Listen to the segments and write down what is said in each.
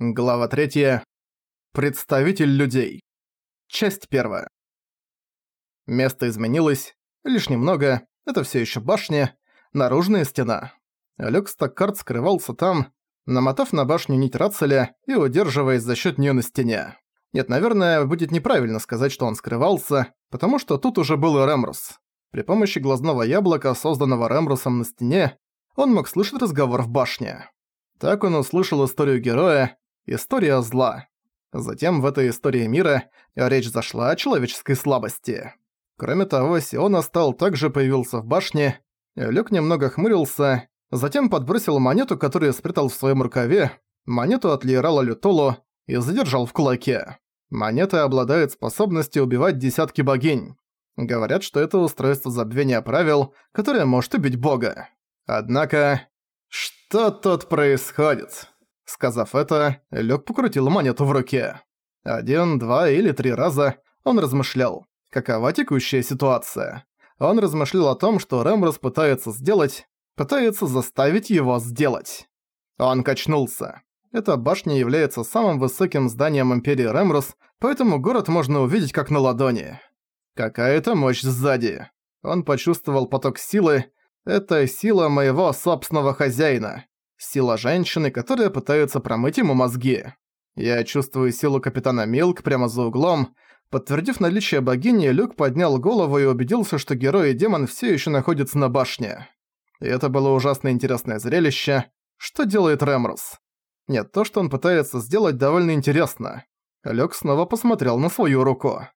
Глава 3. Представитель людей. Часть 1. Место изменилось. Лишь немного. Это все еще башня. Наружная стена. Люк Стаккарт скрывался там, намотав на башню нить Рацеля и удерживаясь за счет нее на стене. Нет, наверное, будет неправильно сказать, что он скрывался, потому что тут уже был Рэмрус. При помощи глазного яблока, созданного Рэмрусом на стене, он мог слышать разговор в башне. Так он услышал историю героя, История зла. Затем в этой истории мира речь зашла о человеческой слабости. Кроме того, Сиона стал также появился в башне, Люк немного хмурился, затем подбросил монету, которую спрятал в своем рукаве, монету от Лиерала Лютолу и задержал в кулаке. Монета обладает способностью убивать десятки богинь. Говорят, что это устройство забвения правил, которое может убить бога. Однако... Что тут происходит? Сказав это, Люк покрутил монету в руке. Один, два или три раза он размышлял, какова текущая ситуация. Он размышлял о том, что Рэмрос пытается сделать, пытается заставить его сделать. Он качнулся. Эта башня является самым высоким зданием Империи Рэмрос, поэтому город можно увидеть как на ладони. Какая-то мощь сзади. Он почувствовал поток силы. Это сила моего собственного хозяина. Сила женщины, которая пытается промыть ему мозги. Я чувствую силу капитана Милк прямо за углом. Подтвердив наличие богини, Люк поднял голову и убедился, что герой и демон все еще находятся на башне. И это было ужасно интересное зрелище. Что делает Рэмрус? Нет, то, что он пытается сделать, довольно интересно. Люк снова посмотрел на свою руку.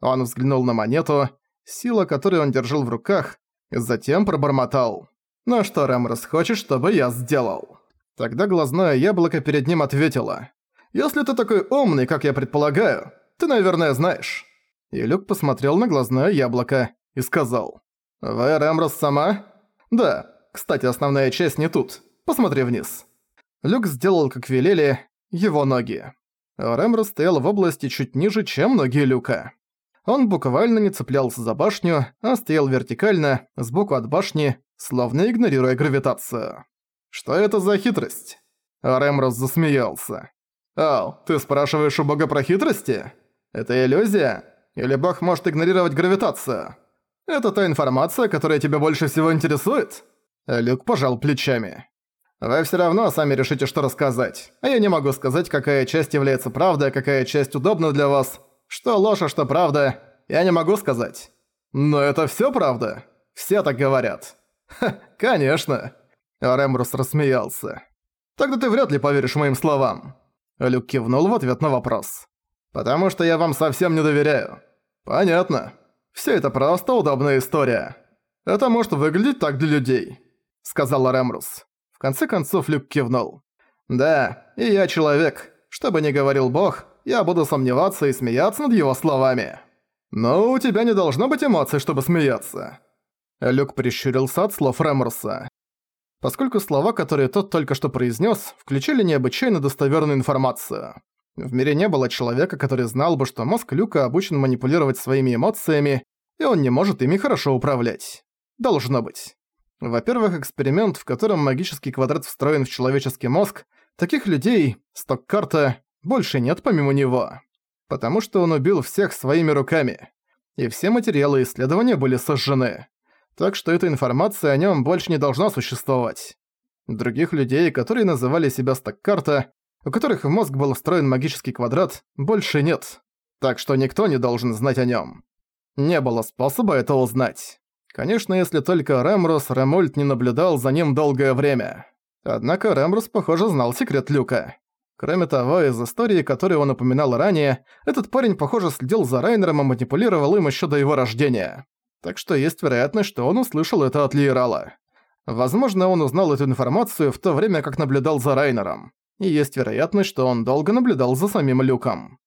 Он взглянул на монету, сила которую он держал в руках, затем пробормотал. «Ну что, Рэмрос, хочешь, чтобы я сделал?» Тогда глазное яблоко перед ним ответило. «Если ты такой умный, как я предполагаю, ты, наверное, знаешь». И Люк посмотрел на глазное яблоко и сказал. «Вы Рэмрос сама?» «Да. Кстати, основная часть не тут. Посмотри вниз». Люк сделал, как велели, его ноги. Рэмрос стоял в области чуть ниже, чем ноги Люка. Он буквально не цеплялся за башню, а стоял вертикально, сбоку от башни, словно игнорируя гравитацию. «Что это за хитрость?» Рэмрос засмеялся. «Ау, ты спрашиваешь у бога про хитрости? Это иллюзия? Или бог может игнорировать гравитацию? Это та информация, которая тебя больше всего интересует?» Люк пожал плечами. «Вы всё равно сами решите, что рассказать. А я не могу сказать, какая часть является правдой, а какая часть удобна для вас. Что ложь, а что правда, я не могу сказать. Но это всё правда. Все так говорят. Ха, конечно. Рэмбрус рассмеялся. Тогда ты вряд ли поверишь моим словам. Люк кивнул в ответ на вопрос. Потому что я вам совсем не доверяю. Понятно. Все это просто удобная история. Это может выглядеть так для людей, сказал Рэмрус. В конце концов Люк кивнул. Да, и я человек. Что бы ни говорил Бог, я буду сомневаться и смеяться над его словами. Но у тебя не должно быть эмоций, чтобы смеяться». Люк прищурился от слов Рэморса. Поскольку слова, которые тот только что произнес, включили необычайно достоверную информацию. В мире не было человека, который знал бы, что мозг Люка обучен манипулировать своими эмоциями, и он не может ими хорошо управлять. Должно быть. Во-первых, эксперимент, в котором магический квадрат встроен в человеческий мозг, таких людей, сток-карта, больше нет помимо него. Потому что он убил всех своими руками. И все материалы исследования были сожжены. Так что эта информация о нем больше не должна существовать. Других людей, которые называли себя Стоккарта, у которых в мозг был встроен магический квадрат, больше нет. Так что никто не должен знать о нем. Не было способа это узнать. Конечно, если только Рэмрус Рэмульт не наблюдал за ним долгое время. Однако Рэмрус, похоже, знал секрет Люка. Кроме того, из истории, которую он упоминал ранее, этот парень, похоже, следил за Райнером и манипулировал им еще до его рождения. Так что есть вероятность, что он услышал это от Лиерала. Возможно, он узнал эту информацию в то время, как наблюдал за Райнером. И есть вероятность, что он долго наблюдал за самим Люком.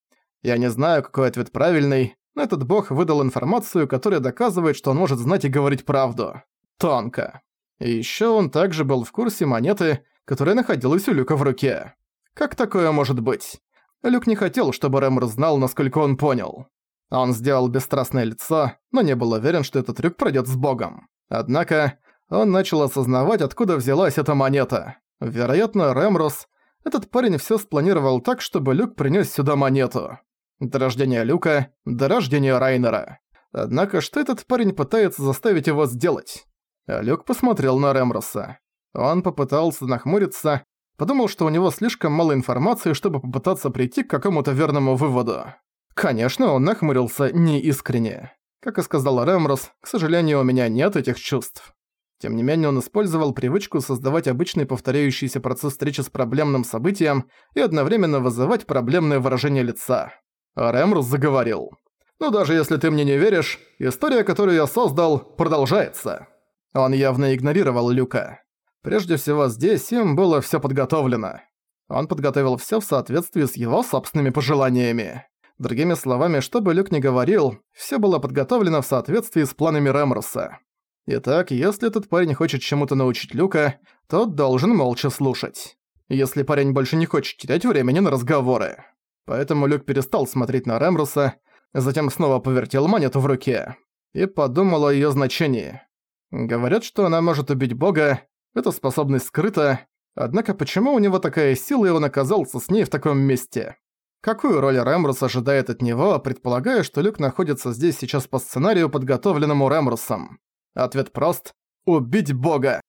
Я не знаю, какой ответ правильный, но этот бог выдал информацию, которая доказывает, что он может знать и говорить правду. Тонко. И ещё он также был в курсе монеты, которая находилась у Люка в руке. Как такое может быть? Люк не хотел, чтобы Рэмор знал, насколько он понял. Он сделал бесстрастное лицо, но не был уверен, что этот трюк пройдет с богом. Однако, он начал осознавать, откуда взялась эта монета. Вероятно, Рэмрус, Этот парень всё спланировал так, чтобы Люк принёс сюда монету. До рождения Люка, до рождения Райнера. Однако, что этот парень пытается заставить его сделать? Люк посмотрел на Ремроса. Он попытался нахмуриться, подумал, что у него слишком мало информации, чтобы попытаться прийти к какому-то верному выводу. Конечно, он нахмурился неискренне. Как и сказал Ремрос, к сожалению, у меня нет этих чувств. Тем не менее, он использовал привычку создавать обычный повторяющийся процесс встречи с проблемным событием и одновременно вызывать проблемное выражение лица. А заговорил. «Ну даже если ты мне не веришь, история, которую я создал, продолжается». Он явно игнорировал Люка. Прежде всего здесь им было всё подготовлено. Он подготовил всё в соответствии с его собственными пожеланиями. Другими словами, что бы Люк ни говорил, всё было подготовлено в соответствии с планами Ремруса. Итак, если этот парень хочет чему-то научить Люка, тот должен молча слушать. Если парень больше не хочет терять времени на разговоры. Поэтому Люк перестал смотреть на Ремруса, затем снова повертел монету в руке и подумал о её значении. Говорят, что она может убить бога, эта способность скрыта, однако почему у него такая сила и он оказался с ней в таком месте? Какую роль Рэмрус ожидает от него, предполагая, что Люк находится здесь сейчас по сценарию, подготовленному Рэмрусом? Ответ прост – убить бога.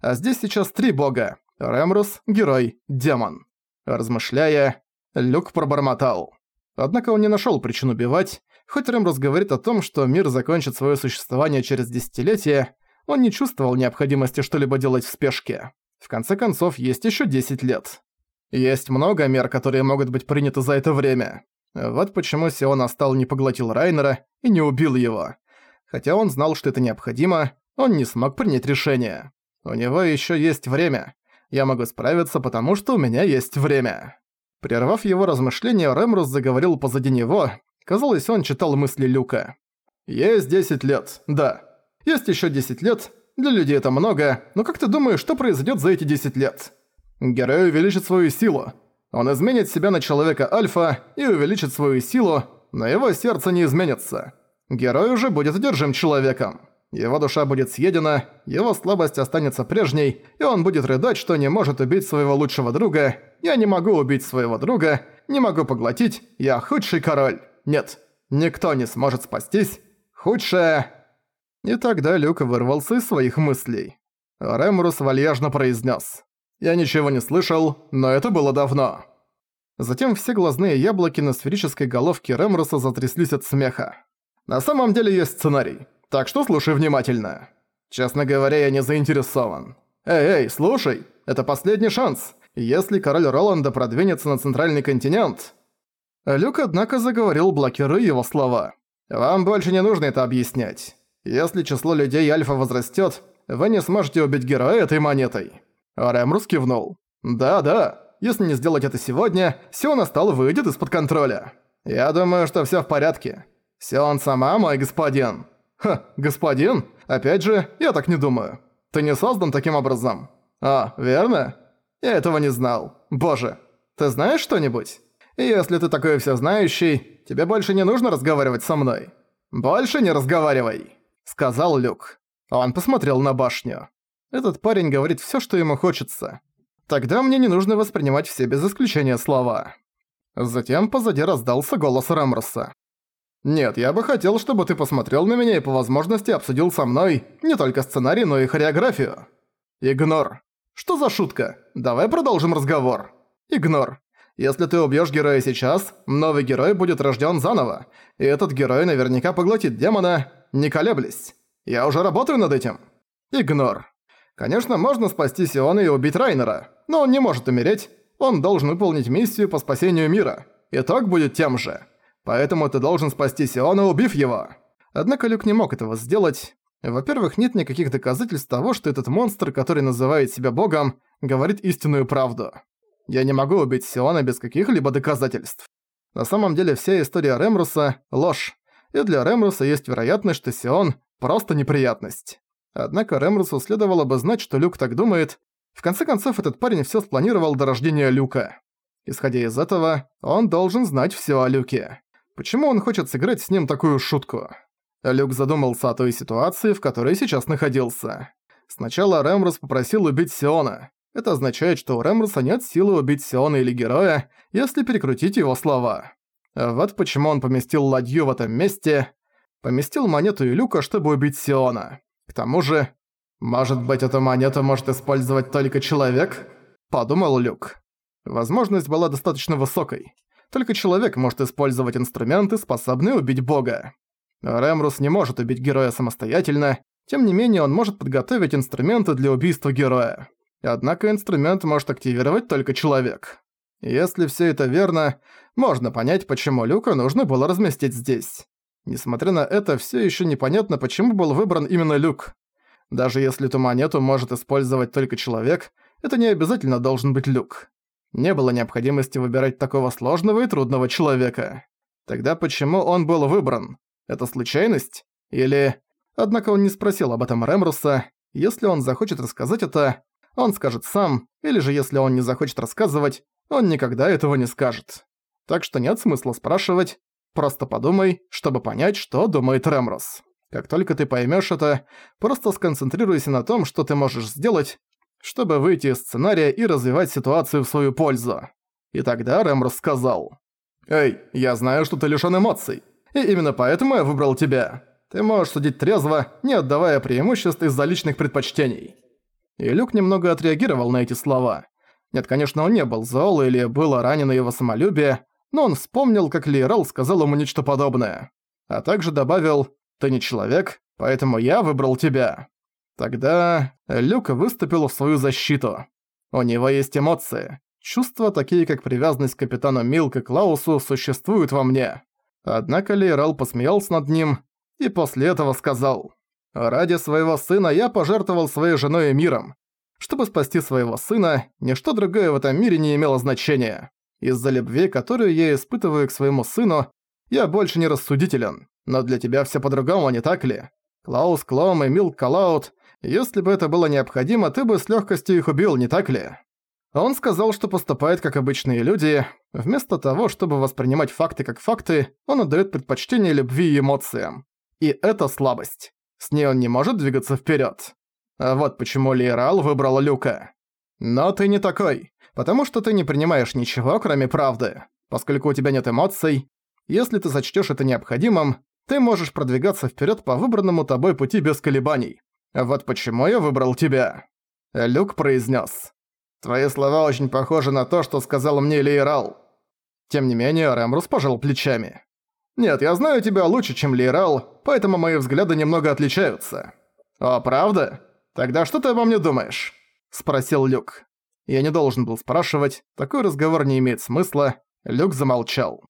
А здесь сейчас три бога – Рэмрус, герой, демон. Размышляя, Люк пробормотал. Однако он не нашёл причин убивать, хоть Рэмрус говорит о том, что мир закончит своё существование через десятилетия, он не чувствовал необходимости что-либо делать в спешке. В конце концов, есть ещё 10 лет. Есть много мер, которые могут быть приняты за это время. Вот почему Сион остал не поглотил Райнера и не убил его. Хотя он знал, что это необходимо, он не смог принять решение. У него ещё есть время. Я могу справиться, потому что у меня есть время. Прервав его размышления, Рэмрус заговорил позади него. Казалось, он читал мысли Люка. «Есть 10 лет, да. Есть еще 10 лет, для людей это много, но как ты думаешь, что произойдет за эти 10 лет? Герой увеличит свою силу. Он изменит себя на человека Альфа и увеличит свою силу, но его сердце не изменится. Герой уже будет одержим человеком. Его душа будет съедена, его слабость останется прежней, и он будет рыдать, что не может убить своего лучшего друга. «Я не могу убить своего друга, не могу поглотить, я худший король». Нет, никто не сможет спастись. Худшее... И тогда Люк вырвался из своих мыслей. Ремрус вальяжно произнес: «Я ничего не слышал, но это было давно». Затем все глазные яблоки на сферической головке Ремруса затряслись от смеха. «На самом деле есть сценарий, так что слушай внимательно. Честно говоря, я не заинтересован. Эй, эй, слушай, это последний шанс. Если король Роланда продвинется на центральный континент...» Люк, однако, заговорил, блокируя его слова. «Вам больше не нужно это объяснять. Если число людей Альфа возрастет, вы не сможете убить героя этой монетой». Рэмрус кивнул. «Да-да, если не сделать это сегодня, Сион Астал выйдет из-под контроля. Я думаю, что всё в порядке. Сион сама мой господин». «Ха, господин? Опять же, я так не думаю. Ты не создан таким образом». «А, верно? Я этого не знал. Боже, ты знаешь что-нибудь? Если ты такой всезнающий, тебе больше не нужно разговаривать со мной. Больше не разговаривай» сказал Люк. Он посмотрел на башню. Этот парень говорит всё, что ему хочется. Тогда мне не нужно воспринимать все без исключения слова. Затем позади раздался голос Рамроса. «Нет, я бы хотел, чтобы ты посмотрел на меня и по возможности обсудил со мной не только сценарий, но и хореографию». «Игнор. Что за шутка? Давай продолжим разговор». «Игнор. Если ты убьёшь героя сейчас, новый герой будет рождён заново, и этот герой наверняка поглотит демона, не колеблясь. Я уже работаю над этим. Игнор. Конечно, можно спасти Сиона и убить Райнера, но он не может умереть. Он должен выполнить миссию по спасению мира. Итог будет тем же. Поэтому ты должен спасти Сиона, убив его. Однако Люк не мог этого сделать. Во-первых, нет никаких доказательств того, что этот монстр, который называет себя богом, говорит истинную правду. Я не могу убить Сиона без каких-либо доказательств. На самом деле вся история Ремруса – ложь и для Ремруса есть вероятность, что Сион – просто неприятность. Однако Ремрусу следовало бы знать, что Люк так думает. В конце концов, этот парень всё спланировал до рождения Люка. Исходя из этого, он должен знать всё о Люке. Почему он хочет сыграть с ним такую шутку? Люк задумался о той ситуации, в которой сейчас находился. Сначала Ремрус попросил убить Сиона. Это означает, что у Рэмруса нет силы убить Сиона или героя, если перекрутить его слова. Вот почему он поместил ладью в этом месте, поместил монету и люка, чтобы убить Сиона. К тому же, может быть, эту монету может использовать только человек? Подумал Люк. Возможность была достаточно высокой. Только человек может использовать инструменты, способные убить бога. Рэмрус не может убить героя самостоятельно, тем не менее он может подготовить инструменты для убийства героя. Однако инструмент может активировать только человек. Если все это верно, можно понять, почему Люка нужно было разместить здесь. Несмотря на это, все еще непонятно, почему был выбран именно Люк. Даже если эту монету может использовать только человек, это не обязательно должен быть Люк. Не было необходимости выбирать такого сложного и трудного человека. Тогда почему он был выбран? Это случайность? Или... Однако он не спросил об этом Рэмруса. Если он захочет рассказать это, он скажет сам, или же если он не захочет рассказывать, он никогда этого не скажет. Так что нет смысла спрашивать, просто подумай, чтобы понять, что думает Рэмрус. Как только ты поймёшь это, просто сконцентрируйся на том, что ты можешь сделать, чтобы выйти из сценария и развивать ситуацию в свою пользу. И тогда Рэмрус сказал. «Эй, я знаю, что ты лишён эмоций, и именно поэтому я выбрал тебя. Ты можешь судить трезво, не отдавая преимуществ из-за личных предпочтений». И Люк немного отреагировал на эти слова. Нет, конечно, он не был зол или было ранено его самолюбие, но он вспомнил, как Лиерал сказал ему нечто подобное. А также добавил «Ты не человек, поэтому я выбрал тебя». Тогда Люк выступил в свою защиту. У него есть эмоции. Чувства, такие как привязанность к капитану Милк Клаусу, существуют во мне. Однако Лейрал посмеялся над ним и после этого сказал «Ради своего сына я пожертвовал своей женой и миром. Чтобы спасти своего сына, ничто другое в этом мире не имело значения. Из-за любви, которую я испытываю к своему сыну, я больше не рассудителен. Но для тебя все по-другому, не так ли? Клаус Клом и Милк Калаут если бы это было необходимо, ты бы с легкостью их убил, не так ли? Он сказал, что поступает как обычные люди. Вместо того, чтобы воспринимать факты как факты, он отдает предпочтение любви и эмоциям. И это слабость. С ней он не может двигаться вперед. А вот почему Лиерал выбрал Люка. Но ты не такой, потому что ты не принимаешь ничего, кроме правды. Поскольку у тебя нет эмоций, если ты сочтешь это необходимым, ты можешь продвигаться вперед по выбранному тобой пути без колебаний. Вот почему я выбрал тебя. Люк произнес. Твои слова очень похожи на то, что сказал мне Лейрал. Тем не менее, Рэмрус пожал плечами. Нет, я знаю тебя лучше, чем Лейрал, поэтому мои взгляды немного отличаются. О, правда? Тогда что ты обо мне думаешь? Спросил Люк. Я не должен был спрашивать, такой разговор не имеет смысла. Люк замолчал.